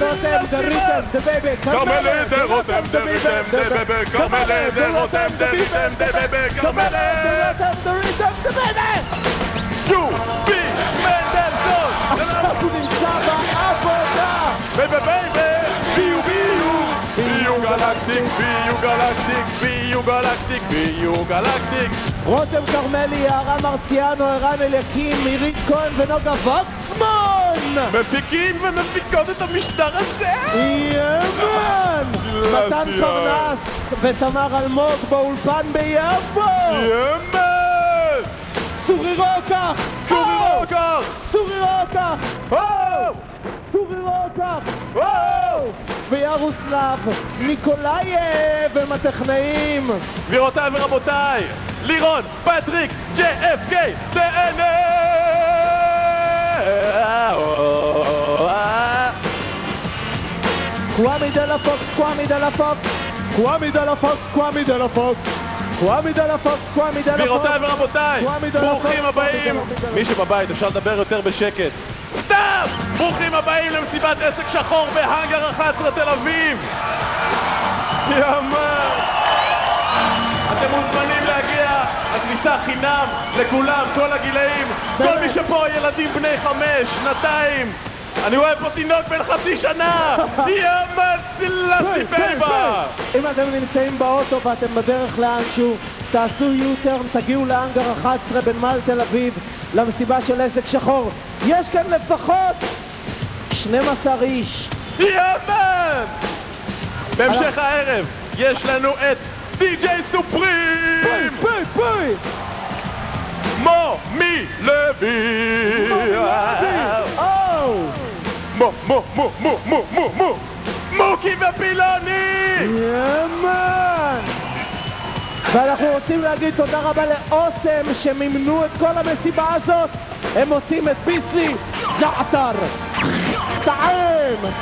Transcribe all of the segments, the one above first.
רותם, דה ריתם, דה בבק. כרמל דה רותם, דה ריתם, דה בבק. כרמל דה רותם, דה ריתם, דה בבק. כרמל דה רותם, דה ריתם, דה בבק. יובי מנדלסון! עכשיו הוא נמצא בעבודה! ובבייבר, ביו ביו! ביו גלקטיק, ביו גלקטיק, ביו גלקטיק, ביו גלקטיק! רותם כרמלי, יערה מרציאנו, ערן אליקים, עירית כהן ונוגה ווקסמן! וקסמן! מפיקים ומפיקות את המשטר הזה! יאמן! מתן פרנס ותמר אלמוג באולפן ביפו! יאמן! צורי רוקח! צורי רוקח! צורי רוקח! צורי רוקח! וירוסלב ניקולאייב הם הטכנאים! גבירותיי ורבותיי, לירון, פטריק, JFK, תהנה! קוואמי דלה פוקס, קוואמי דלה פוקס! קוואמי דלה פוקס, קוואמי דלה פוקס! קוואמי דלה פוקס, קוואמי דלה פוקס! גבירותיי ורבותיי, ברוכים הבאים! מי שבבית אפשר לדבר יותר בשקט. סתם! ברוכים הבאים למסיבת עסק שחור בהאנגר 11 תל אביב! יאמן! אתם מוזמנים להגיע, הכניסה חינם לכולם, כל הגילאים, כל מי שפה ילדים בני חמש, שנתיים. אני רואה פה תינוק בן חצי שנה! יאמן סילאסי בייבה! אם אתם נמצאים באוטו ואתם בדרך לאנשהו, תעשו U-turn, תגיעו לאנגר 11 בנמל תל אביב, למסיבה של עסק שחור. יש כאן לפחות 12 איש. יאמן! בהמשך הערב יש לנו את די.ג'יי סופרים! פוי, פוי! מו מי לוי! או! מו מו מו מו מו מו מו מוקי ופילוני! יאמן! ואנחנו רוצים להגיד תודה רבה לאוסם שמימנו את כל המסיבה הזאת הם עושים את ביסלי זעתר טעם!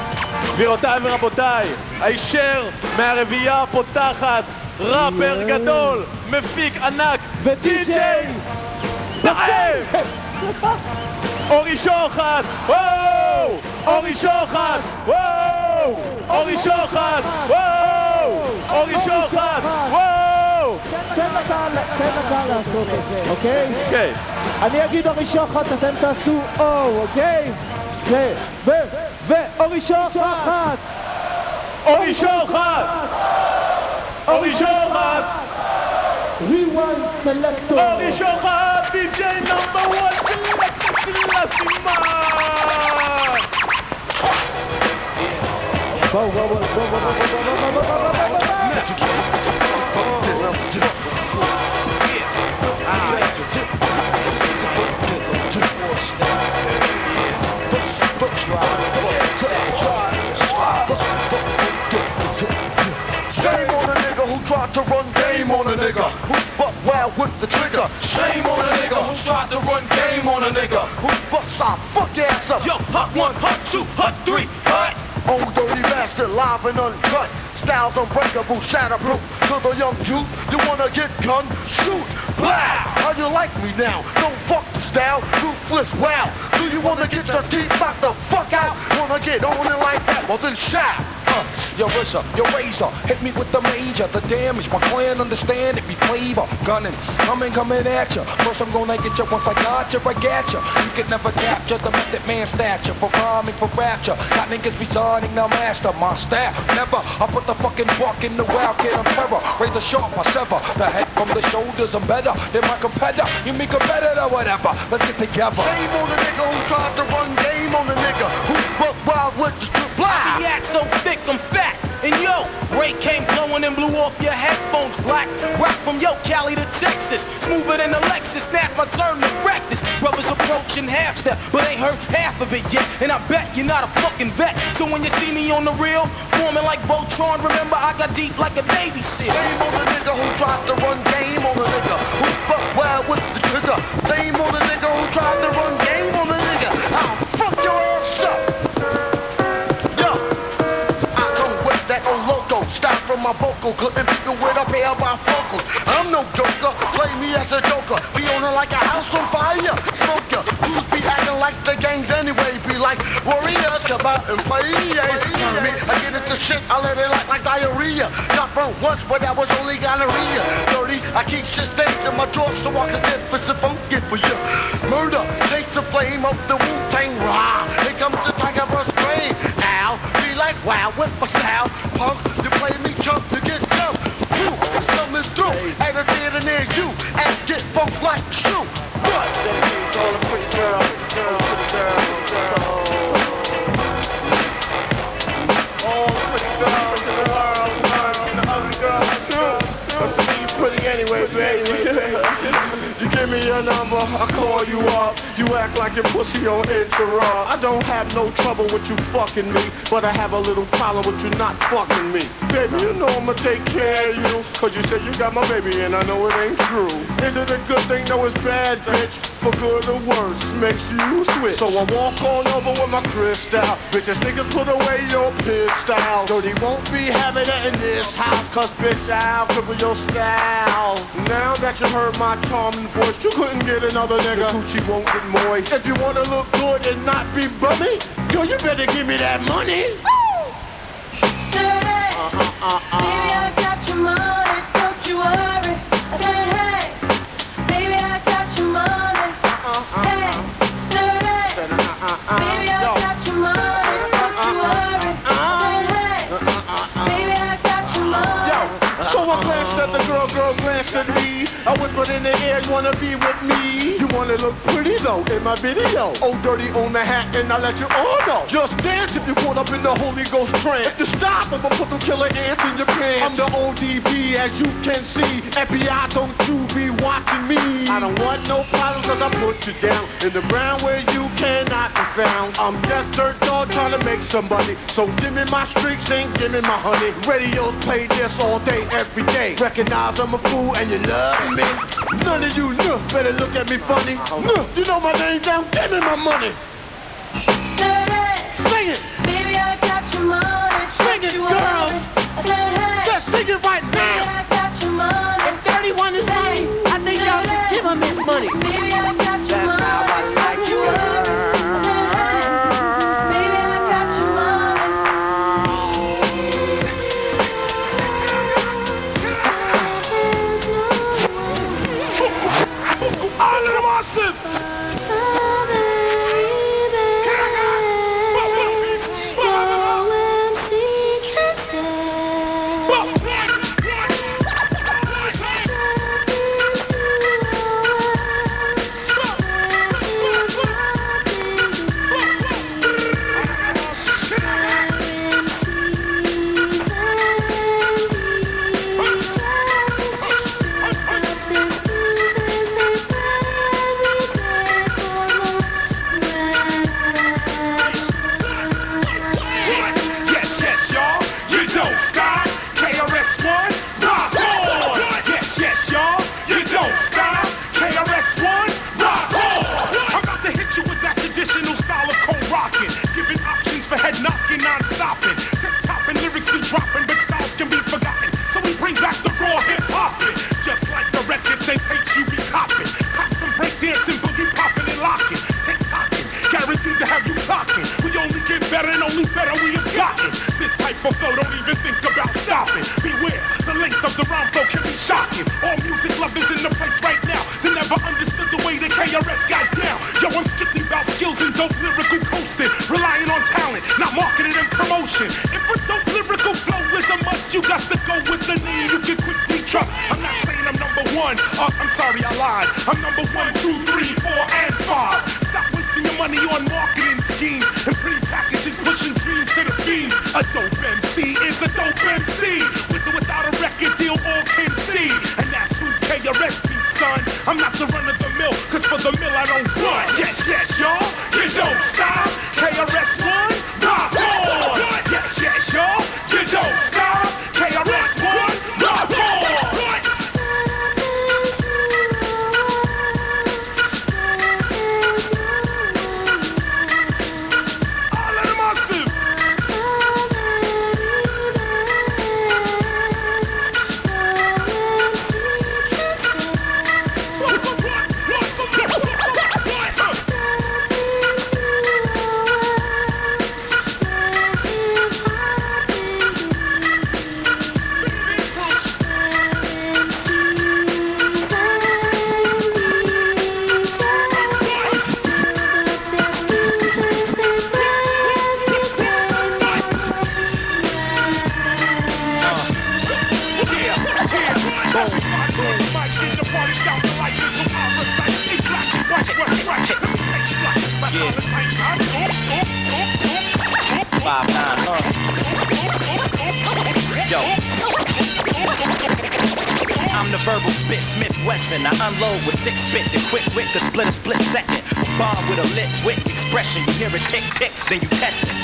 גבירותיי ורבותיי, הישר מהרביעייה הפותחת, ראפר. גדול, מפיק ענק, ודי-ג'יי די.ג'יי! טעם! אורי שוחד! וואו! אורי שוחד! וואו! אורי שוחד! וואו! אורי שוחד! וואו! תן לקהל לעשות את זה, אוקיי? כן. אני אגיד אורי שוחד, אתם תעשו או, אוקיי? כן. ו... ו... אורי שוחד! אורי שוחד! אורי שוחד! Rewind Selector! אורי שוחד! די.ג'יי נאמבר 1 tried to run game on a nigga who's buck wild with the trigger. Shame on a nigga who tried to run game on a nigga who's buck side fuck ass up. Yo, hut one, hut two, hut. Live and uncut. Styles unbreakable, shatterproof. To the young youth, you wanna get gun? Shoot, blah! How you like me now? Don't fuck the style, ruthless, wow. Do you wanna get your teeth knocked the fuck out? Wanna get on it like that? Well then shout. Your RZA, your razor, hit me with the major, the damage. My clan understand it be flavor, gunning, coming, coming at ya. First I'm gonna get ya once I got ya, I got ya. You can never capture the method man stature for rhyming, for rapture. Got niggas resigning, now master my staff. Never, I put the fucking buck in the wild kid on terror. Razor sharp, I sever the head from the shoulders. I'm better than my competitor. You mean competitor, whatever. Let's get together. Shame on the nigga who tried to run game on the nigga who buck wild with the trip. Blah! Act so thick, I'm fat. And yo, Ray came blowing and blew off your headphones black. Rock from yo, Cali to Texas. Smoother than a Lexus. Now it's my turn to practice. Brothers approaching half step, but ain't heard half of it yet. And I bet you're not a fucking vet. So when you see me on the real, forming like Voltron, remember I got deep like a Navy SEAL. Shame on the nigga who tried to run game on the nigga who buck wild with the trigger. Shame on the nigga who tried to run my vocal. Couldn't figure with a pair of bifocals. I'm no joker. Play me as a joker. Be on it like a house on fire. Smoker. Who's be acting like the gangs anyway? Be like warriors come out and play. Yeah. Me, I get into shit, I let it like, like diarrhea. Got burnt once, but that was only gonorrhea. Dirty, I keep shit stained in my drawer so I can get for some funky for you. Murder, takes the flame of the Wu-Tang Rah. Here comes the tiger verse train. Ow, be like wow with my style. Punk, you play me chump, you get jumped. Woo, it's coming through. Ain't a theater near you. And get funk like shoe. What? Give me your number, I call you up. You act like your pussy on Instagram. I don't have no trouble with you fucking me, but I have a little problem with you not fucking me. Baby, you know I'ma take care of you, cause you said you got my baby and I know it ain't true. Is it a good thing? No, it's bad, bitch. For good or worse, makes you switch. So I walk on over with my crystal. Bitches, niggas put away your pistol. Dirty won't be having it in this house, cause bitch, I'll cripple your style. Now that you heard my charming voice, you couldn't get another nigga. The coochie won't get moist. If you wanna look good and not be bummy, yo, you better give me that money. Uh-huh, uh-uh. Baby, I got your money, don't you worry. I whispered in the air, you wanna be with me? You wanna look pretty though in my video. Oh, dirty on the hat, and I let you all know. Just dance if you caught up in the Holy Ghost trance. If you stop, I'ma put the killer ants in your pants. I'm the ODB, as you can see. FBI, don't you be watching me. I don't want no problems, cause I put you down in the ground where you cannot be found. I'm just dirt dog trying to make some money. So give me my streaks and give me my honey. Radios play this all day, every day. Recognize I'm a fool and you love me. None of you know. Better look at me funny. No, you know my name down, give me my money. Don't even think about stopping. Beware, the length of the rhyme flow can be shocking. All music lovers in the place right now. They never understood the way the KRS got down. Yo, I'm strictly about skills and dope lyrical coasting. Relying on talent, not marketing and promotion. If a dope lyrical flow is a must, you got to go with the name you can quickly trust. I'm not saying I'm number one. Uh, I'm sorry, I lied. I'm number one, two, three, four, and five. Stop wasting your money on marketing schemes and pretty packages pushing dreams to the beams. A dope MC is a dope MC. With or without a record deal, all can see. And that's who KRS be, son. I'm not the run of the mill, cause for the mill I don't run. Yes, yes, y'all, you don't stop. Spit Smith Wesson. I unload with six spit. The quick wit the split a split second. Bomb with a lit wit expression. You hear it tick tick, then you test it.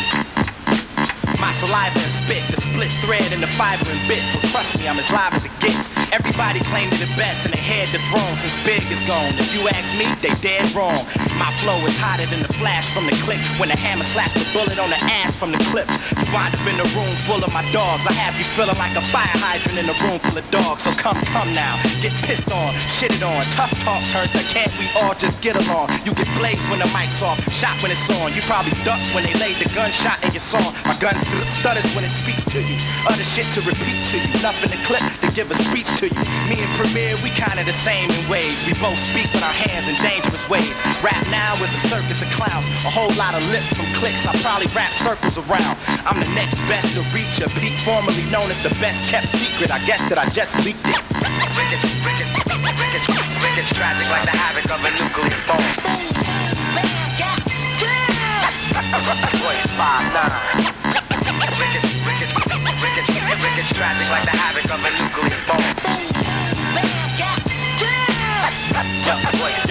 My saliva and spit, the split thread and the fiber and bit. So trust me, I'm as live as it gets. Everybody claimed it the best and they had the throne since Big is gone. If you ask me, they dead wrong. My flow is hotter than the flash from the click when the hammer slaps the bullet on the ass from the clip. You wind up in a room full of my dogs. I have you feeling like a fire hydrant in a room full of dogs. So come, come now, get pissed on, shitted on. Tough talk turns to can't we all just get along? You get blazed when the mic's off, shot when it's on. You probably ducked when they laid the gunshot in your song. My gun's st- stutters when it speaks to you. Other shit to repeat to you. Nothing to clip give a speech to you. Me and Premier, we kinda the same in ways. We both speak with our hands in dangerous ways. Rap now is a circus of clowns. A whole lot of lip from clicks. I probably wrap circles around. I'm the next best to reach a peak, formerly known as the best kept secret. I guess that I just leaked it. Rickets, rickets, rickets, rickets, tragic like the havoc of a nuclear bomb. Royce five nine. Rickets, rickets, rickets, rickets, tragic like the havoc of a nuclear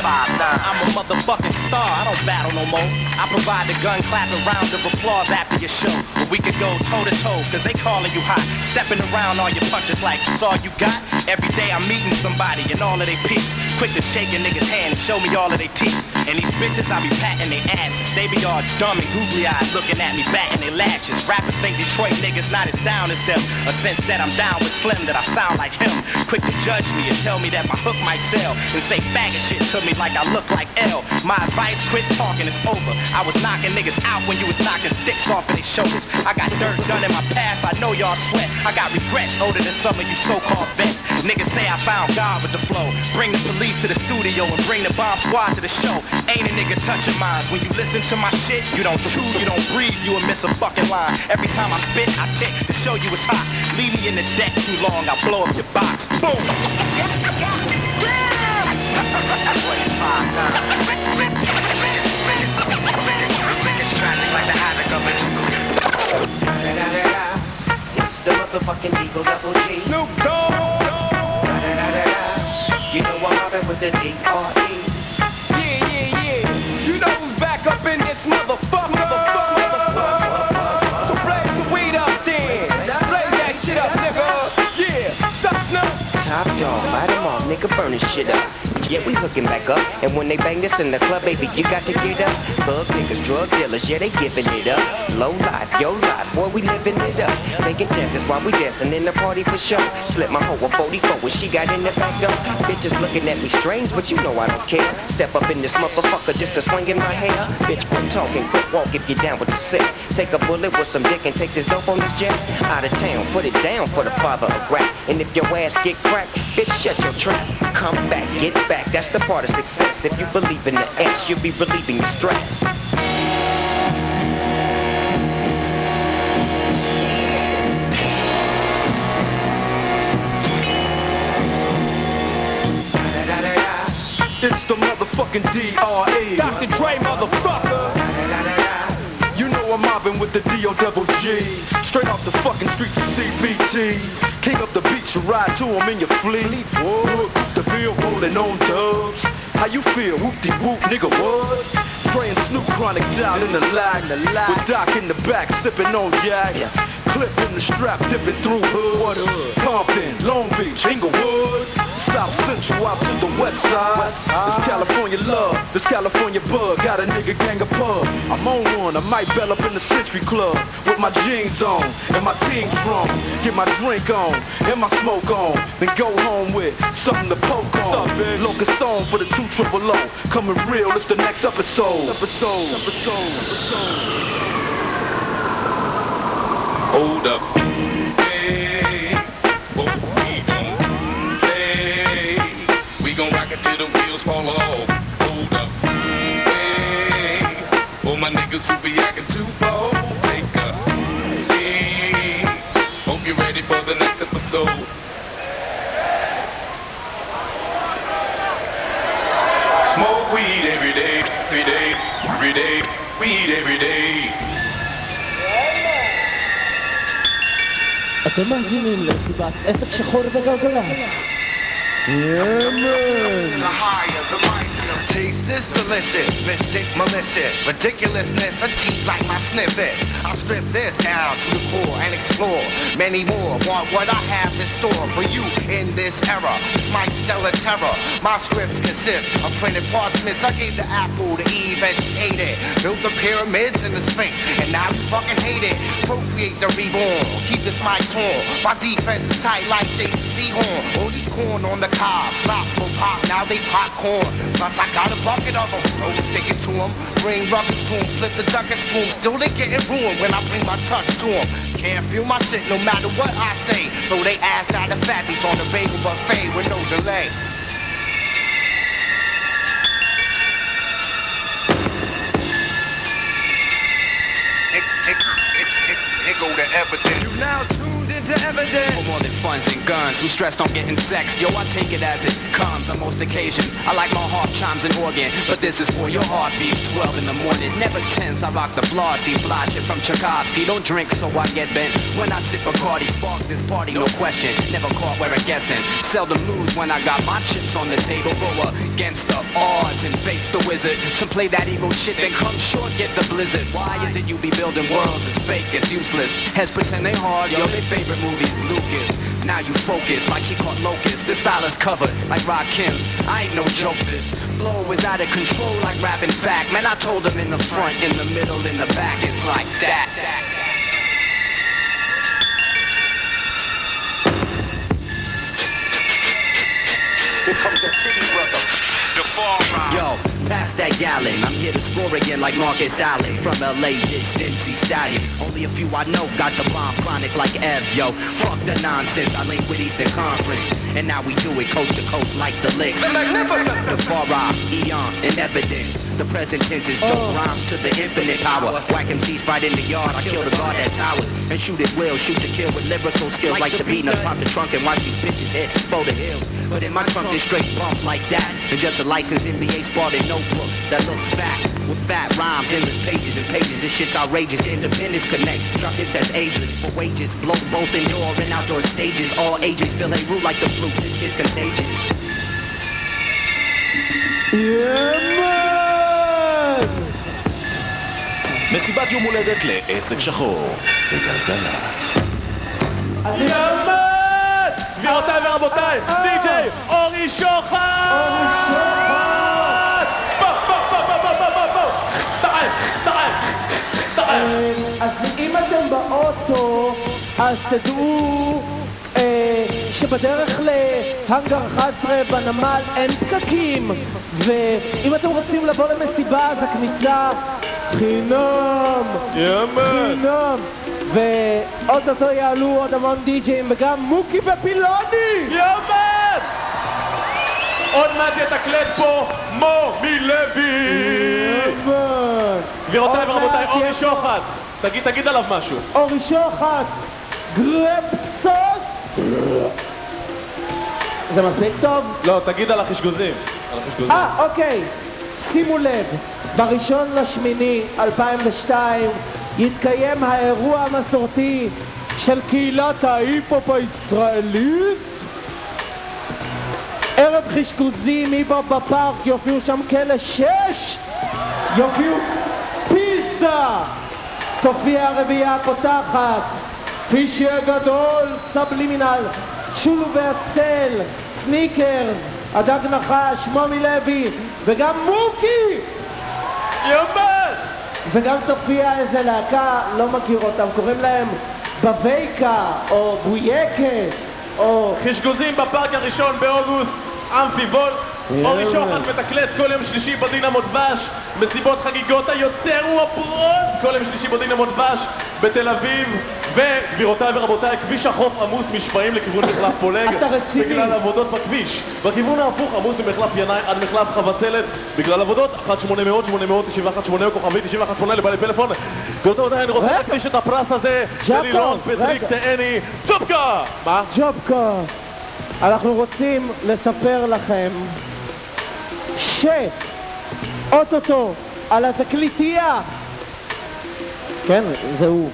five nine. I'm a motherfucking star. I don't battle no more. I provide the gun clapping round of applause after your show. But we could go toe to toe, cause they calling you hot. Stepping around all your punches like it's all you got. Every day I'm meeting somebody and all of they peeps. Quick to shake a nigga's hand and show me all of they teeth. And these bitches, I be patting their asses. They be all dumb and googly eyed looking at me, batting their lashes. Rappers think Detroit niggas not as down as them. A sense that I'm down with Slim, that I sound like him. Quick to judge me and tell me that my hook might sell. And say faggot shit to me like I look like L. My advice, quit talking, it's over. I was knocking niggas out when you was knocking sticks off of their shoulders. I got dirt done in my past, I know y'all sweat. I got regrets older than some of you so-called vets. Niggas say I found God with the flow. Bring the police to the studio and bring the bomb squad to the show. Ain't a nigga touching minds. When you listen to my shit, you don't chew, you don't breathe, you will miss a fucking line. Every time I spit, I tick to show you it's hot. Leave me in the deck too long, I blow up your box. Boom! Motherfucking Eagle Double G. Snoop Dogg. With the D.R.E. Yeah, yeah, yeah. You know who's back up in this motherfucker. So blaze the weed up then. Blaze that shit up, nigga. Yeah. Snoop? Top dog, light 'em off, nigga, burn this shit up. Yeah, we hooking back up. And when they bang this in the club, baby, you got to get up. Thug niggas, drug dealers, yeah, they giving it up. Low life, yo life, boy, we living it up. Taking chances while we dancing in the party for sure. Slip my hoe a 44 when she got in the back door. Bitches looking at me strange, but you know I don't care. Step up in this motherfucker just to swing in my hair. Bitch, quit talking, quit walk if you down with the sick. Take a bullet with some dick and take this dope on this jet. Out of town, put it down for the father of rap. And if your ass get cracked, bitch, shut your trap. Come back, get back, that's the part of success. If you believe in the X, you'll be relieving your stress. It's the motherfucking D.R.E. Dr. Dre, motherfucker. You know I'm mobbing with the D.O. double G. Straight off the fucking streets of CPT. King up the beach, you ride to him in your fleet. Whoa, the bill rolling on dubs. How you feel? Whoop-de-whoop, nigga, what? Praying Snoop Chronic down in the lag. With Doc in the back, sipping on yak. Clip in the strap, dipping through hood. Compton, Long Beach, Inglewood. South Central out to the west side. This California love, this California bug. Got a nigga gang of pub. I'm on one, I might bell up in the Century Club. With my jeans on and my team strong. Get my drink on and my smoke on. Then go home with something to poke on. Locust song for the two triple O. Coming real, it's the next episode. Episode, episode, episode. Hold up. Hey, what we gon' play? We gon' rock it till the wheels fall off. niggas who be acting too bold, take a seat. Hope you're ready for the next episode. Smoke weed every day, every day, every day, weed every day. אתם מאזינים לסיבת עסק שחור בגלגלצ. The higher, the mightier. Taste this delicious, mystic, malicious, ridiculousness, a tease like my snippets. I'll strip this down to the core and explore many more. Want what I have in store for you in this era. It's my stellar terror. My scripts consist of printed parchments. I gave the apple to Eve and she ate it. Built the pyramids in the Sphinx, and now you fucking hate it. Procreate the reborn, keep this mic torn. My defense is tight like Jason Sehorn. All these corn on the cob, slop will pop, now they popcorn. Plus I got a bucket of them, so stick it to them. Bring ruckus to them, flip the duckets to them. Still they getting ruined when I bring my touch to them. Can't feel my shit no matter what I say. Throw they ass out of fatties on the bagel buffet with no delay. Here, go the evidence. You now tuned into evidence. For more than funds and guns, who stressed on getting sex. Yo, I take it as it comes on most occasions. I like my heart chimes and organ, but this is for your heartbeats. 12 in the morning, never tense. I rock the flossy, fly shit from Tchaikovsky. Don't drink, so I get bent. When I sip Bacardi, spark this party, no question. Never caught where I'm guessing. Seldom lose when I got my chips on the table. Go against the odds and face the wizard. Some play that ego shit, then come short, get the blizzard. Why is it you be building worlds? It's fake, it's useless. Heads pretend they hard, yo, they favorite movies, Lucas. Now you focus like he caught locust. This style is covered like Rock Kim's. I ain't no joke this. Flow is out of control like rapping fact. Man, I told him in the front, in the middle, in the back. It's like that. Here comes the city brother. The far ride. Yo, pass that gallon. I'm here to score again like Marcus Allen. From LA, this MC Stallion. Only a few I know got the bomb chronic like Ev, yo. Fuck the nonsense. I link with Eastern Conference. And now we do it coast to coast like the licks. The far rock, eon, and evidence. The present tense is dope oh. rhymes to the infinite power. Whack MCs fight in the yard. I kill the guard at towers. And shoot it will, shoot to kill with lyrical skills like the Beatnuts. Pop the trunk and watch these bitches hit for the hills. But in my trunk, there's straight bumps like that. And just a licensed NBA spotted notebook that looks fat. With fat rhymes, endless pages and pages. This shit's outrageous. Independence connect. Truck it says ageless. For wages, blow both indoor and outdoor stages. All ages feel they root like the flu. This kid's contagious. יאמן! מסיבת יום הולדת לעסק שחור. בגלגלצ. אז יאמן! גבירותיי ורבותיי, די.ג'יי! אורי שוחט! אז אם אתם באוטו, אז תדעו אה, שבדרך להאנגר 11 בנמל אין פקקים ואם אתם רוצים לבוא למסיבה אז הכניסה חינם! חינם ואו-טו-טו יעלו עוד המון די-ג'אים וגם מוקי ופילוני יאמן! עוד מעט יתקלט פה מומי לוי! יאמן. גבירותיי ורבותיי, אורי שוחט! תגיד, תגיד עליו משהו. אורי שוחט גרפסוס זה מספיק טוב? לא, תגיד על החשגוזים. על החשגוזים. אה, אוקיי. שימו לב, בראשון לשמיני 2002 יתקיים האירוע המסורתי של קהילת ההיפ-הופ הישראלית. ערב חשגוזים, היפ-הופ בפארק, יופיעו שם כלא שש, יופיעו פיסטה, תופיע הרביעייה הפותחת, פישי הגדול, סבלימינל, צ'ולו והצל, סניקרס, הדג נחש, מומי לוי, וגם מוקי! יאמן! וגם תופיע איזה להקה, לא מכיר אותם, קוראים להם בבייקה, או בויקה, או... חשגוזים בפארק הראשון באוגוסט, אמפי וול. אורי שוחט מתקלט כל יום שלישי בדינמו דבש, מסיבות חגיגות היוצר הוא הפרוץ, כל יום שלישי בדינמו דבש בתל אביב, וגבירותיי ורבותיי, כביש החוף עמוס משפעים לכיוון מחלף פולג, אתה רציני? בגלל עבודות בכביש. בכיוון ההפוך עמוס ממחלף ינאי עד מחלף חבצלת, בגלל עבודות 1 800 891 8 כוכבי 91 8 לבעלי פלאפון. גבירותיי ורבותיי, אני רוצה. להקדיש את הפרס הזה ללילון פטריק. תאני ג'ובקה! מה? ג'ובקה. אנחנו רוצים לספר לכם שאו-טו-טו על התקליטייה, כן, זה הוא,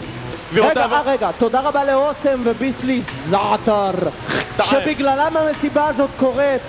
רגע, אה, רגע, תודה רבה לאוסם וביסלי זעתר, שבגללם המסיבה הזאת קורית.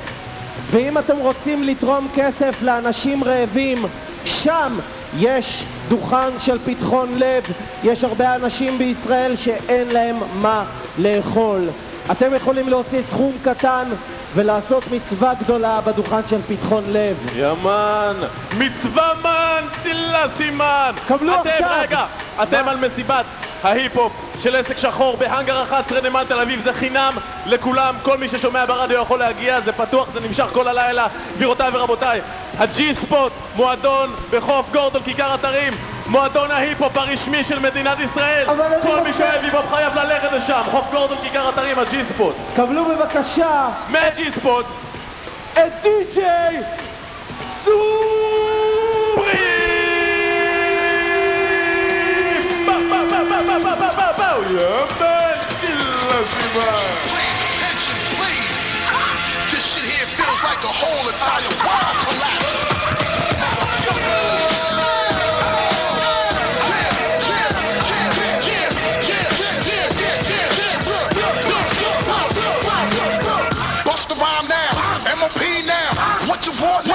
ואם אתם רוצים לתרום כסף לאנשים רעבים, שם יש דוכן של פתחון לב. יש הרבה אנשים בישראל שאין להם מה לאכול. אתם יכולים להוציא סכום קטן ולעשות מצווה גדולה בדוכן של פתחון לב. ימן, מצווה מן, צילה סימן. קבלו אתם, עכשיו. רגע, אתם על מסיבת ההיפ-הופ של עסק שחור בהאנגר 11 נמל תל אביב, זה חינם לכולם, כל מי ששומע ברדיו יכול להגיע, זה פתוח, זה נמשך כל הלילה. גבירותיי ורבותיי, הג'י ספוט, מועדון בחוף גורדון, כיכר אתרים, מועדון ההיפ-הופ הרשמי של מדינת ישראל. אבל אני כל מי שאוהב היפ-הופ חייב ללכת לשם, חוף גורדון, כיכר אתרים, הג'י ספוט. קבלו בבקשה מהג'י ספוט, את די.ג'יי Please, attention, please. This shit here feels like a whole Italian world now.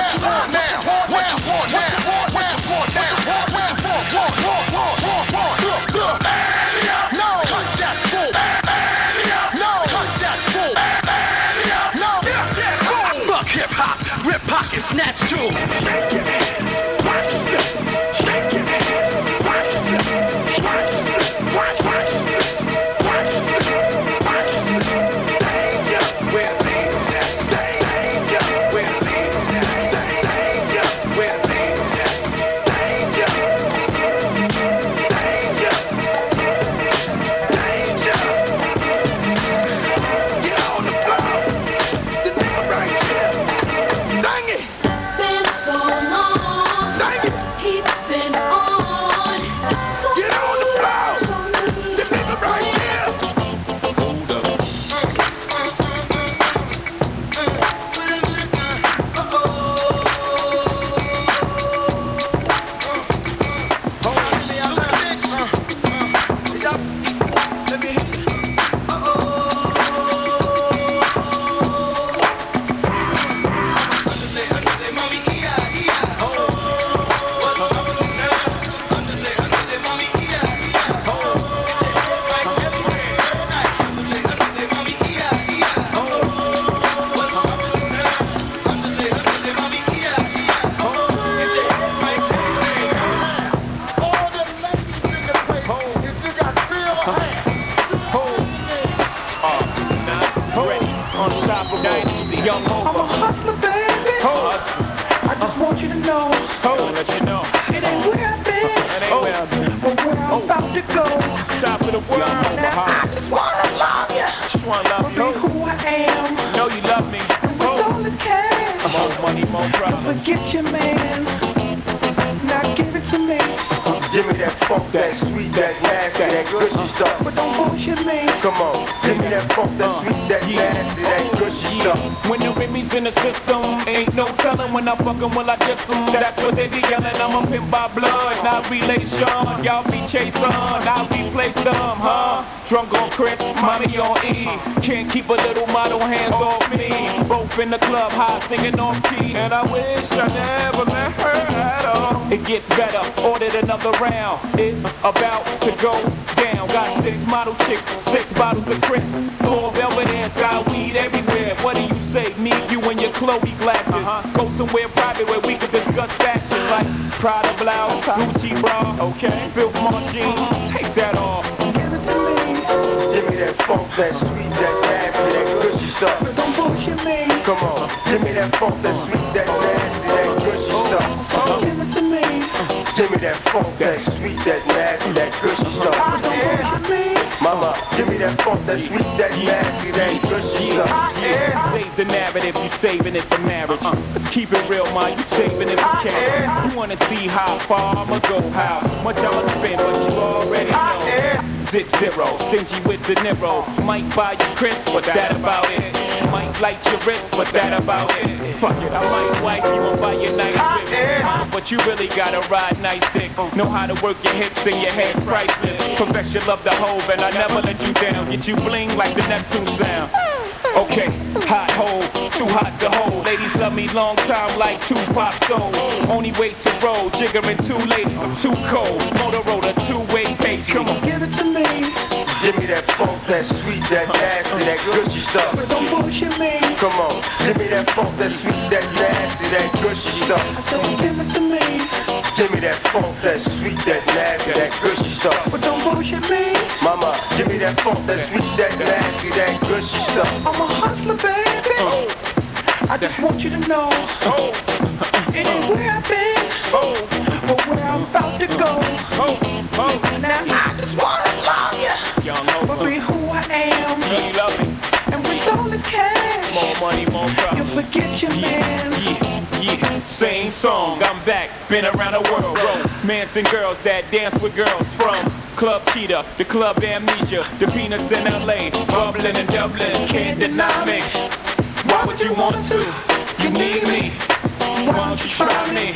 I fuck 'em, will I diss 'em. That's what they be yelling, I'm a pimp by blood, not relation. Y'all be chasing, I'll be replace them, huh? Drunk on Chris, mommy on E. Can't keep a little model hands off me. Both in the club, high singing on key. And I wish I never met her at all. It gets better, ordered another round. It's about to go down. Got six model chicks, six bottles of Chris. Four velvet ass, got weed everywhere. What do you say? Me, you, and your Chloe glasses. Go somewhere private where we could discuss fashion like Prada blouse, Gucci bra, okay? On jeans, take that off. Give it to me. Give me that funk, that sweet, that nasty, that gushy stuff. Don't bullshit me. Come on, give me that funk, that sweet, Give me that funk, that sweet, that nasty, that gushy stuff. Yeah, save the narrative, you saving it for marriage. Uh-huh. Let's keep it real, man, you saving it for cash. You wanna see how far I'ma go, how much I'ma spend, but you already know. Zip zero, stingy with the Niro. Might buy you crisp, but that about it. might light your wrist, but that about it. Fuck it, I might wipe you and buy you nice whip. Uh, But you really gotta ride nice dick. Know how to work your hips and your hands priceless. Your love the hove and I never let you down. Get you bling like the Neptune sound. Okay, hot hole, too hot to hold. Ladies love me long time like two Tupac soul. Only way to roll, jiggering two ladies, I'm too cold. Motorola, two-way page, come on. Give it to me. Give me that funk, that sweet, that nasty, that gushy stuff. But don't bullshit me. Come on, give me that funk, that sweet, that nasty, that gushy I stuff. said give it to me. Give me that funk, that sweet, that nasty, that gushy stuff. But don't bullshit me. Mama, give me that funk, that sweet, that nasty, that gushy stuff. I'm a hustler, baby. I just want you to know. It ain't where I've been, Oh. but where I'm about to go. Oh. Oh. Now I just cash, More money, you'll forget your man. Yeah, yeah, same song. I'm back, been around the world. Romance and girls that dance with girls from Club Cheetah, the Club Amnesia, the Peanuts in LA, bubbling in Dublin. Can't deny me. Why would you want to? You need me. Why don't you try me?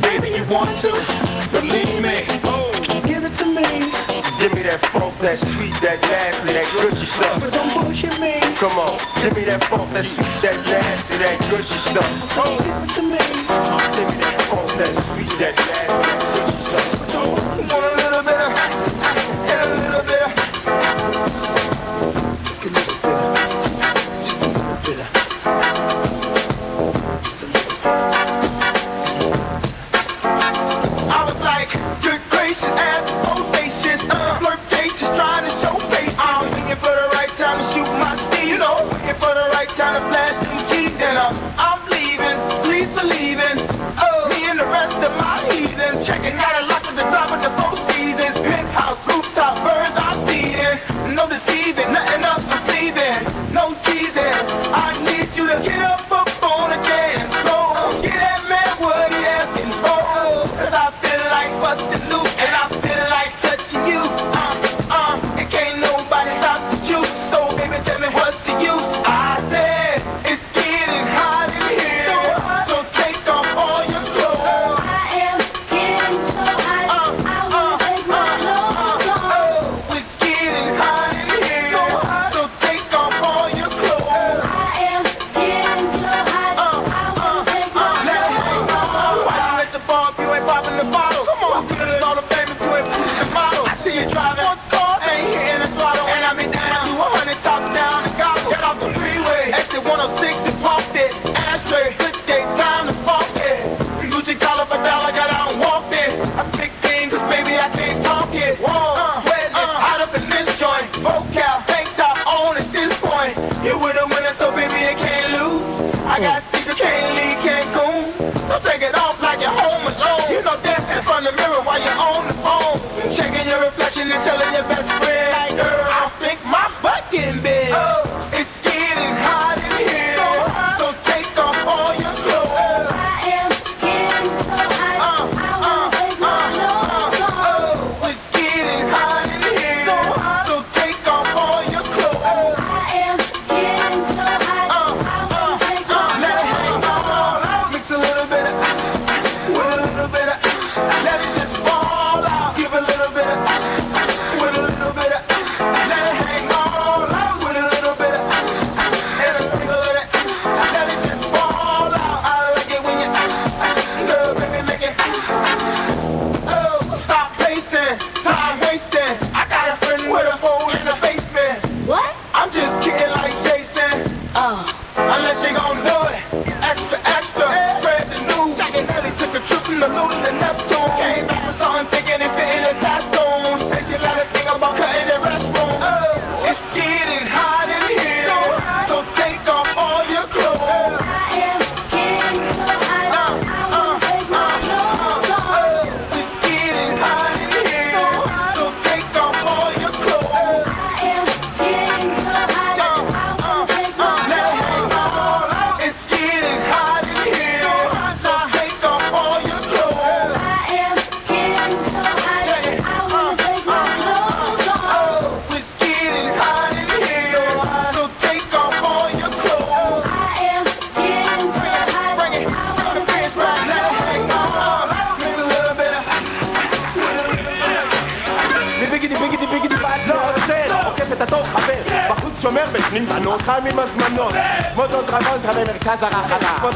Baby, you want to? Believe me. Give me that funk, that sweet, that nasty, that gushy stuff. but don't bullshit me. Come on, give me that funk, that sweet, that nasty, that gushy stuff. Give it to me. Give me that funk, that sweet, that nasty,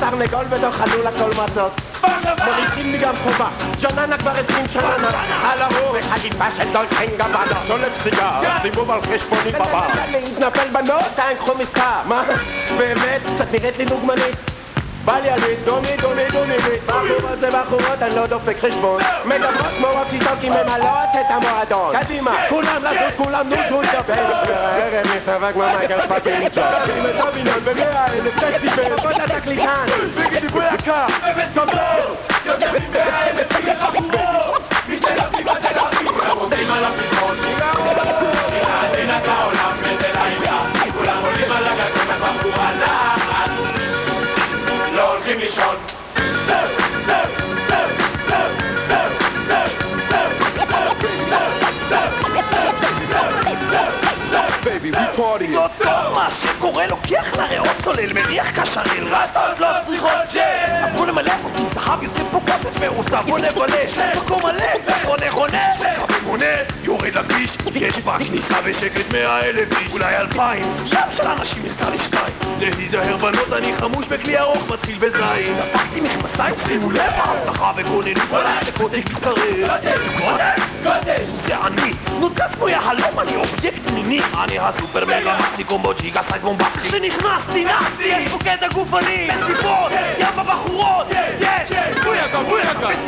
תרנגול בתוך חלול הכל מצות מורידים לי גם חובה. ג'ננה כבר עשרים שנה על הרור וחגיפה של דולפיין גבנה שולף סיגר סיבוב על חשבוני בבר להתנפל בנות, תן קחו מספר. מה? באמת? קצת נראית לי דוגמנית בא לי על דומי דומי דומי בחורות זה בחורות, אני לא דופק חשבון מדברות כמו ווקי-טוקי ממלאות את המועדון קדימה, כולם לזוז, כולם נוזו לדבר הערב מסתובק כמו מייקל פאקינג תקים את הבניין במאה אלף דציבל בוא לתקליטן בגידי בויקה סובר יותר ממאה אלף איש בחורות מתל אביב עד תל אביב כולם עומדים על הפזמון מנעדן את העולם party. אותו לא מה שקורה לוקח לריאות צולל, מריח קשרים, רסטות לא צריכות ג'ל. אמרו למלא אותי זהב יוצא פה קטת ועוצה, בוא נבלה, מקום מלא, נכון נכונה, חביב עונה. יורד לכביש, יש בכניסה בשקט מאה אלף איש, אולי אלפיים. ים של אנשים יצא לי שניים. להיזהר בנות, אני חמוש בכלי ארוך, מתחיל בזין. דפקתי מכנסיים, שימו לב, ההבטחה וכוננות, עליי לקוטג' מתקרב. קוטג', קוטג', זה אני, נוצץ כמו יהלום, אני אובייקט מיני. אני הסופר מגה. מקסי קומבו ג'יגה סייז בומבסטי כשנכנסתי נסתי יש פה קטע גופני. מסיבות ים בבחורות. יש בויאקה בויאקה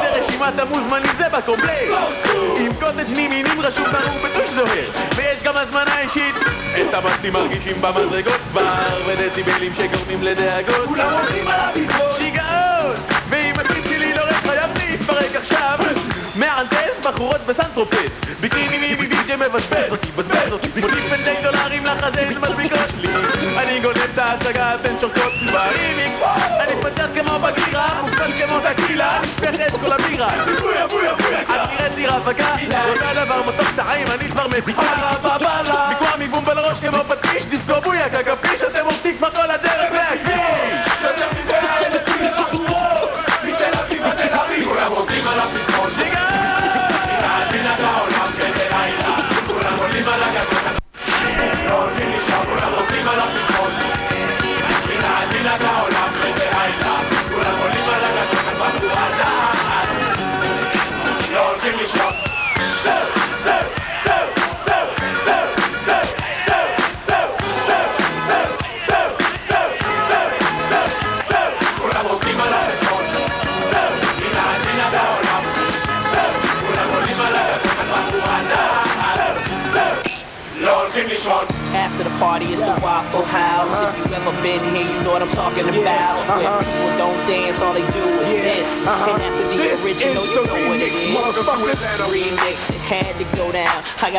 זה רשימת המוזמנים זה בקומפלט. עם קוטג' נימינים רשום ברור בטוש זוהר. ויש גם הזמנה אישית. את המסים מרגישים במדרגות כבר ודציבלים שגורמים לדאגות. כולם עומדים על הפזמון שיגעון! ואם הכיס שלי לא ריק חייב להתפרק עכשיו. מהנדס בחורות בסנטרופץ ביקיני מי די.ג'יי מבזבז אותי, בזבז אותי. מוליש בין דולרים לחזה מדביקות לי אני גונב את ההצגה, אתן שורקות כמו בגירה, מוקפץ כמו טקילה נשפכת כל הבירה. בויה בויה בויה את נראית לי רווקה אותו דבר מתוק את החיים, אני כבר מביאה בבלה מקוע מבום בלראש כמו פטיש דיסקו בויה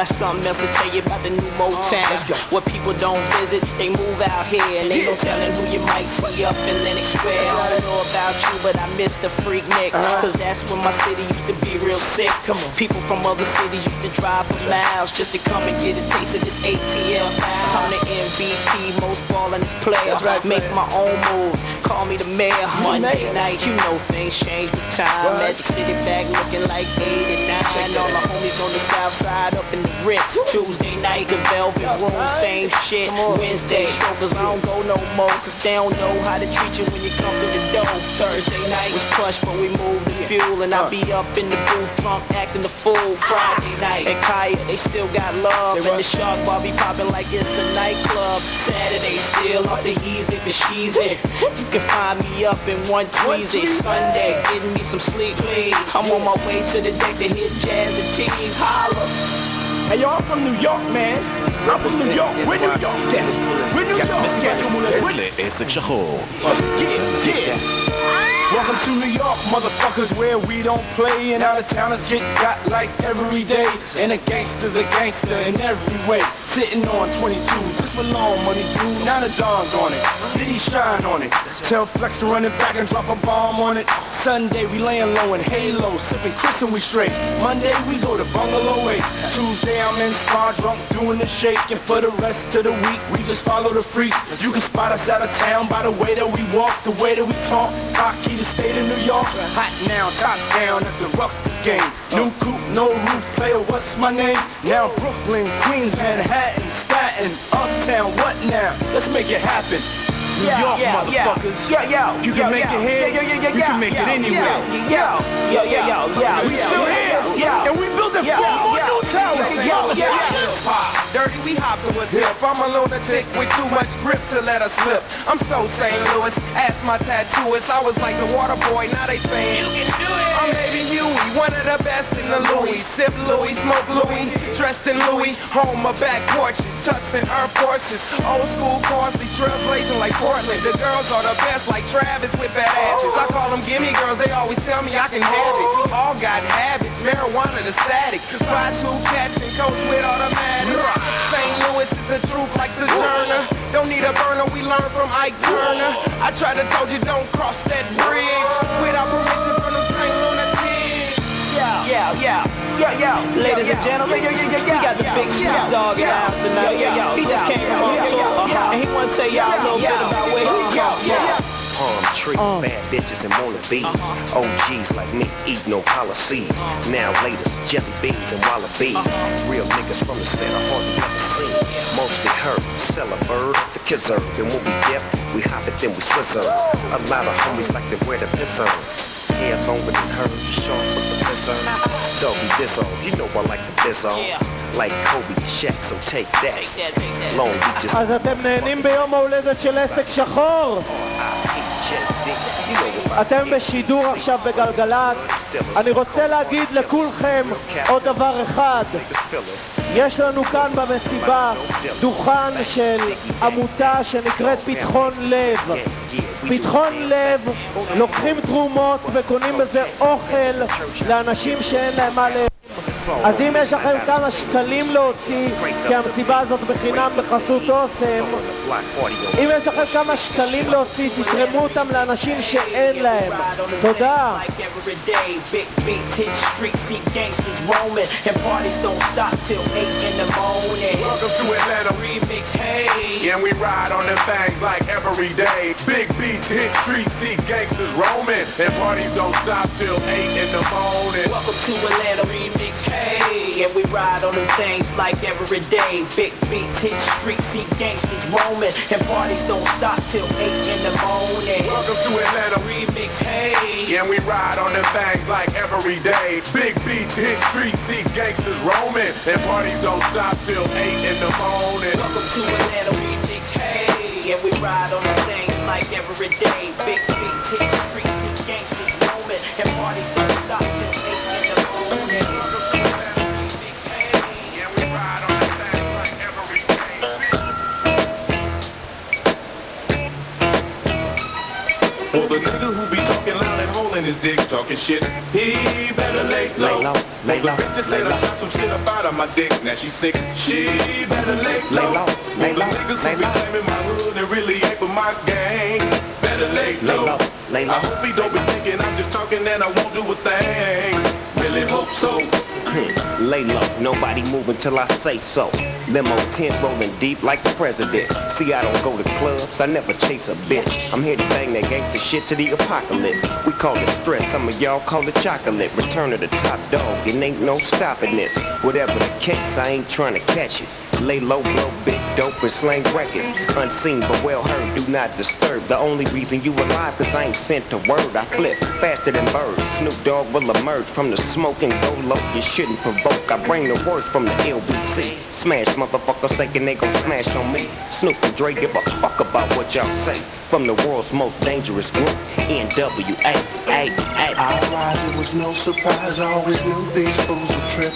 got something else to tell you about the new Motown. Where people don't visit, they move out here. And ain't no telling who you might see up in Lenox Square. I don't know about you, but I miss the freak Nick. Cause that's when my city used to be real sick. Come on. People from other cities used to drive for miles just to come and get a taste of this ATL. I'm the MVP, most ballin' player. Make my own moves, call me the mayor. Monday night, you know things change with time. Magic City back looking like 89. All the homies on the south side up in the Ritz. Tuesday night, the Velvet Room, same shit. Wednesday, I don't go no more. Cause they don't know how to treat you when you come through the door. Thursday night was plush, but we moved the fuel. And I be up in the booth, drunk, acting the fool. Friday night, and Kaya, they still got love. And the shark bar be popping like it's a nightclub. Saturday, still up the easy, the she's it. You can find me up in one Tweezy. Sunday, getting me some sleep, please. I'm on my way to the deck to hit jazz and tees. Holla. Hey, yo, I'm from New York, man. I'm from New York. We're New York. Yeah. We're New York. Yeah. לעסק שחור. Yeah, yeah. Welcome to New York, motherfuckers, where we don't play and out of towners get got like every day. And a gangster's a gangster in every way. Sitting on 22, just for long money, dude. Now the dawn's on it. Did he shine on it? Tell Flex to run it back and drop a bomb on it. Sunday we layin' low in Halo, sippin' Chris and we straight. Monday we go to Bungalow 8. Tuesday I'm in spa drunk doing the shake. And for the rest of the week we just follow the freaks. You can spot us out of town by the way that we walk, the way that we talk. Hockey, the state of New York. Hot now, top down at the Rucker game. New coupe, no roof, player, what's my name? Now Brooklyn, Queens, Manhattan, Staten, Uptown, what now? Let's make it happen. New Yeah, York, yeah, motherfuckers. Yeah, yeah, You can make it here. Yeah, yeah, yeah, you can make it anywhere. yeah, yeah, yeah, yeah, We still here. yeah. And we building Yeah, four more new towers. Yeah, yeah, yeah. Dirty, we hop to a zip. I'm a lunatic with too much grip to let us slip. I'm so St. Louis. Ask my tattooist. I was like the water boy. Now they saying you can do it. I'm Baby Huey, one of the best in the Louis. Sip Louis, smoke Louis, dressed in Louis. Home of back porches, Chucks and Air Forces. Old school cars, they trailblazing like Portland. The girls are the best, like Travis with bad asses. I call them gimme girls. They always tell me I can have it. All got habits. Marijuana, the static. Fly two cats and coach with automatic. St. Louis is the truth like Sojourner. Don't need a burner, we learn from Ike Turner. I tried to told you don't cross that bridge without permission from them St. Lunatics. Yeah, yeah, yeah, yeah, yeah. Ladies and gentlemen, we got the big Snoop Dogg in the house tonight. He just came from on tour, and he want to tell y'all a little bit about where he come from. palm trees, bad bitches and wannabes. OGs like me eat no policies. Now latest jelly beans and wallabies. Real niggas from the center, hardly ever seen. Mostly heard, sell a bird to kizzer. And when we dip, we hop it, then we swizzers. A lot of homies like to wear the piss on. Hair longer than her, sharp with the piss on. Doggy this on, you know I like the piss on. Like Kobe and Shaq, so take that. Long Beach is אז אתם נהנים ביום ההולדת של עסק שחור? אתם בשידור עכשיו בגלגלצ. אני רוצה להגיד לכולכם עוד דבר אחד. יש לנו כאן במסיבה דוכן של עמותה שנקראת פתחון לב. פתחון לב, לוקחים תרומות וקונים בזה אוכל לאנשים שאין להם מה לאכול. אז אם יש לכם כמה שקלים להוציא, כי המסיבה הזאת בחינם בחסות אוסם, אם יש לכם כמה שקלים להוציא, תתרמו אותם לאנשים שאין להם. תודה. Like every day, big beats hit streets, see gangsters roaming, and parties don't stop till 8 in the morning. Welcome to Atlanta. Remix, hey. And we ride on them things like every day. Big beats hit streets, see gangsters roaming. And parties don't stop till 8 in the morning. Welcome to Atlanta Remix, hey. And we ride on them things like every day. Big beats hit streets, see gangsters roaming, and parties don't stop till 8 in the morning. Welcome to Atlanta. Remix, hey. And we ride on them things like every day. Big beats hit streets, see gangsters roaming. And parties don't stop till 8 in the morning. Welcome to Atlanta Remix, hey. And we ride on them things like every day. Big beats hit streets, holding his dick, talking shit, he better lay low. Lay low, lay low, bitch said lay I shot some shit up out of my dick, now she sick, she better lay low. Lay low, lay low, niggas lay who be low. claiming my hood and really ain't for my gang, better lay low, lay low. I hope he don't be thinking I'm just talking Lay low, nobody move until I say so. Limo tent rolling deep like the president. See, I don't go to clubs, I never chase a bitch. I'm here to bang that gangster shit to the apocalypse. We call it stress, some of y'all call it chocolate. Return of the top dog, it ain't no stopping this. Whatever the case, I ain't trying to catch it. Lay low, blow big dope slang records. Unseen but well heard, do not disturb. The only reason you alive, cause I ain't sent a word. I flip faster than birds. Snoop Dogg will emerge from the smoke and go low. You shouldn't provoke. I bring the worst from the LBC. Smash motherfuckers thinking they gon' smash on me. Snoop and Dre give a fuck about what y'all say. From the world's most dangerous group, NWA. I rise, it was no surprise. I always knew these fools would trip.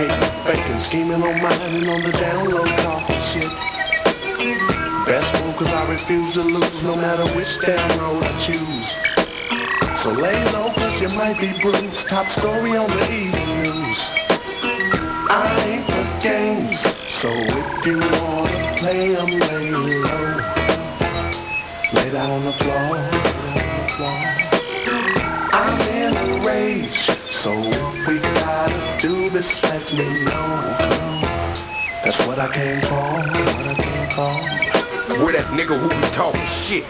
Hating, faking, scheming on mine and on the down low talking shit. Best move cause I refuse to lose no matter which damn road I choose. So lay low, cause you might be bruised. Top story on the evening news. I ain't the games, so if you wanna play 'em, lay low. Lay down on the floor, so if we gotta do this, let me know. That's what I came for. Where that nigga who be talking shit?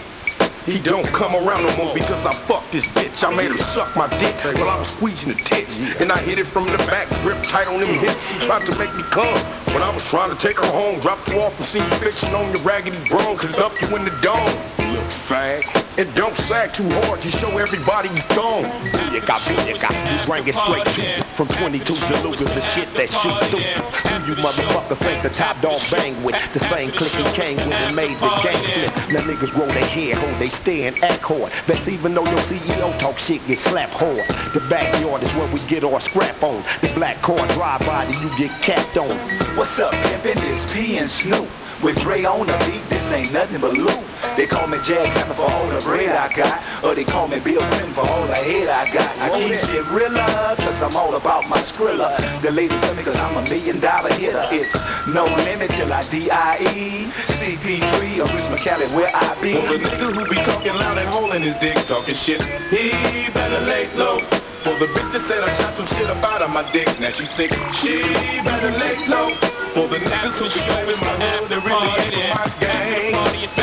He don't come around no more because I fucked this bitch. I made her suck my dick while I was squeezing the tits. And I hit it from the back, grip tight on them hips. He tried to make me come. When I was trying to take her home, dropped you off and see you fishing on your raggedy bro, could dump you in the dome. Fag. And don't sag too hard, you show everybody you thong. You got me, you got you bring it straight to you. From 22 Delugas, the shit that shoot through. Who you motherfuckers think the top dog bang with? The same clique he came with and made the game flip. Now niggas grow their hair, hold they stay and act hard. That's even though your CEO talk shit, get slapped hard. The backyard is where we get our scrap on. The black car drive by, then you get capped on. What's up, pimpin'? This P and Snoop. With Dre on the beat, this ain't nothing but loot. They call me Jack Hammer for all the bread I got. Or they call me Bill Clinton for all the head I got. I keep shit realer, cause I'm all about my skrilla. The ladies tell me cause I'm a million dollar hitter. It's no limit till I D.I.E. CP3 or Rich McCallie where I be. For the nigga who be talking loud and holding his dick, talking shit, he better lay low. For the bitch that said I shot some shit up out of my dick, now she sick, she better lay low. For the niggas who be going my hood, they really ain't my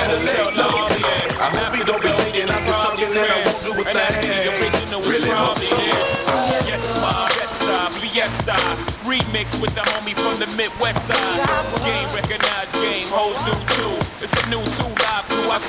better lay low. I hope he don't be thinking I'm just talking and I won't do a thing. Really hope so. Yes, sir. Yes, sir. Fiesta. Remix with the homie from the Midwest side. Game recognized game, hoes new too. It's a new two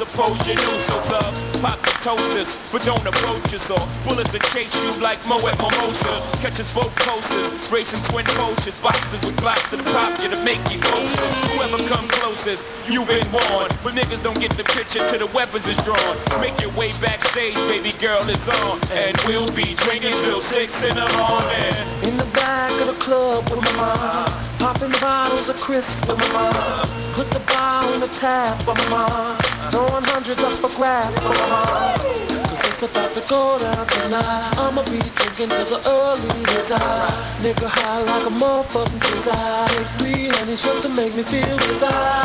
live crew, I suppose you knew. So clubs, pop the toasters, but don't approach us or bullets that chase you like Mo at Mimosas. Catch us both coasters, racing twin poachers, boxes with blocks to the pop you to make you closer. Whoever come closest, you been warned. But niggas don't get the picture till the weapons is drawn. Make your way backstage, baby girl is on. And we'll be drinking till six in the morning. In the back of the club with my mom, popping bottles of crisps with my mom. Put the on the tab for my mom, throwing hundreds up for grabs for my mom. Cause it's about to go down tonight. I'ma be drinking till the early desire. Nigga high like a motherfucking desire. Take three honeys just to make me feel desire.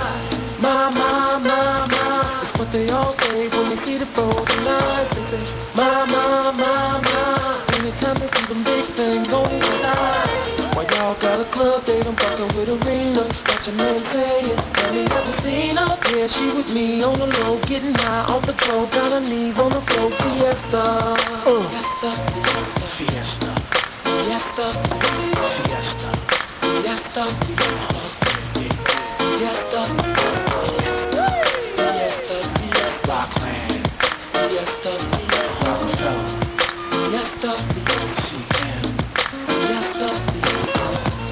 My, my, my, my. That's what they all say when they see the frozen eyes. They say, my, my, my, my. Anytime they see them big things on the side. Why y'all got a club date? I'm fucking with arenas. Such a name saying. Tell me ever seen her? Yeah, she with me on the low, getting high off the floor. Got her knees on the floor. Fiesta. Fiesta, fiesta, fiesta. Fiesta, fiesta, fiesta. Fiesta, fiesta. Fiesta, fiesta. Fiesta, fiesta. Fiesta, fiesta. Fiesta, fiesta. Fiesta, fiesta.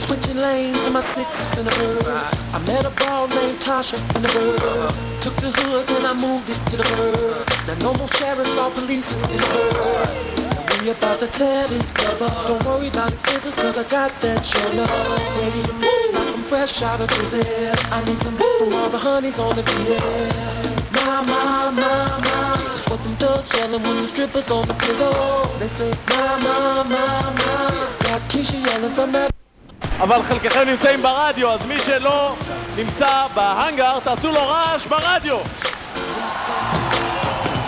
Switching lanes in my six in the bird. I met a ball named Tasha in the bird. Took the hood and I moved it to the bird. Now no more sheriffs or police in the bird. Now we about to tear this club up. Don't worry about expenses cause I got that shit up. Ready move like I'm fresh out of prison. I need some from all the honeys on the DS. My, my, my, my. That's what them thugs yelling when the strippers on the prison. They say, my, my, my, my. Got Keisha yelling from that. אבל חלקכם נמצאים ברדיו, אז מי שלא נמצא בהאנגר, תעשו לו רעש ברדיו!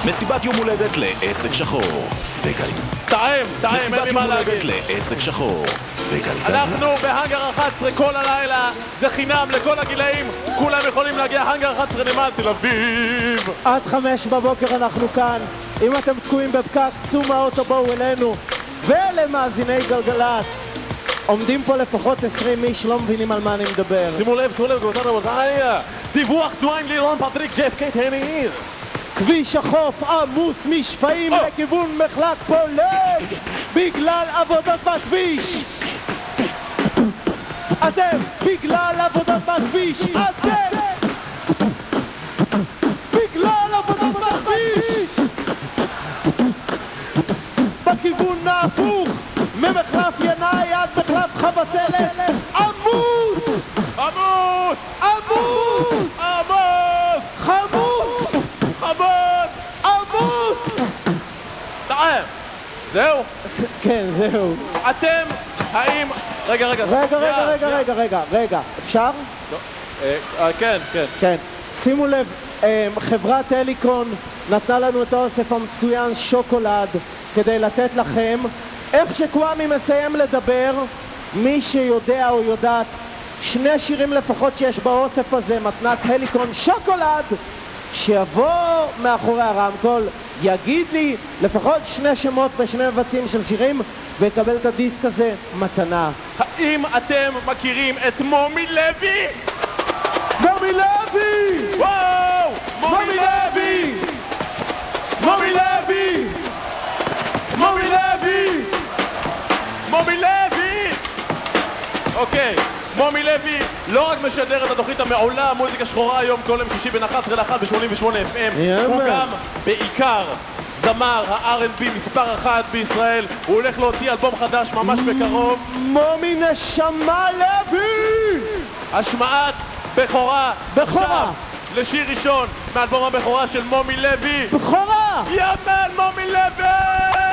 מסיבת יום הולדת לעסק שחור. בגליל. טעם, טעם, אין לי מסיבת מה יום להגיד. הולדת לעסק שחור. אנחנו בהאנגר 11 כל הלילה, זה חינם לכל הגילאים, כולם יכולים להגיע, האנגר 11 נמל תל אביב! עד חמש בבוקר אנחנו כאן. אם אתם תקועים בפקק, צאו מהאוטו, בואו אלינו. ולמאזיני גלגלצ, עומדים פה לפחות 20 איש, לא מבינים על מה אני מדבר. שימו לב, שימו לב, גבירותיי רבותיי, דיווח תנועה עם לירון פטריק JFK תהניר. כביש החוף עמוס משפעים לכיוון מחלק פולג בגלל עבודות בכביש! אתם, בגלל עבודות בכביש! אתם! בגלל עבודות בכביש! בכיוון ההפוך ממחלף ינאי עד מחלף חבצלת עמוס! עמוס! עמוס! עמוס! חמוס! זהו? כן, זהו. אתם, האם... רגע, רגע. רגע, רגע, רגע. רגע, רגע, רגע, אפשר? אה, אה, כן, כן. כן. שימו לב, אה, חברת הליקון נתנה לנו את האוסף המצוין שוקולד כדי לתת לכם. איך שקוואמי מסיים לדבר, מי שיודע או יודעת, שני שירים לפחות שיש באוסף הזה, מתנת הליקון שוקולד, שיבוא מאחורי הרמקול, יגיד לי לפחות שני שמות ושני מבצעים של שירים ויקבל את הדיסק הזה מתנה. האם אתם מכירים את מומי לוי? מומי לוי! וואו! מומי לוי! מומי לוי! מומי לוי! מומי לוי! אוקיי, מומי לוי לא רק משדר את התוכנית המעולה מוזיקה שחורה היום כל יום שישי בין 11 ל-1 ב-88 FM, הוא. גם בעיקר זמר ה-R&B מספר אחת בישראל, הוא הולך להוציא אלבום חדש ממש בקרוב. מומי נשמה לוי! השמעת בכורה. בכורה. לשיר ראשון מאלבום הבכורה של מומי לוי. בכורה! יאמן מומי לוי!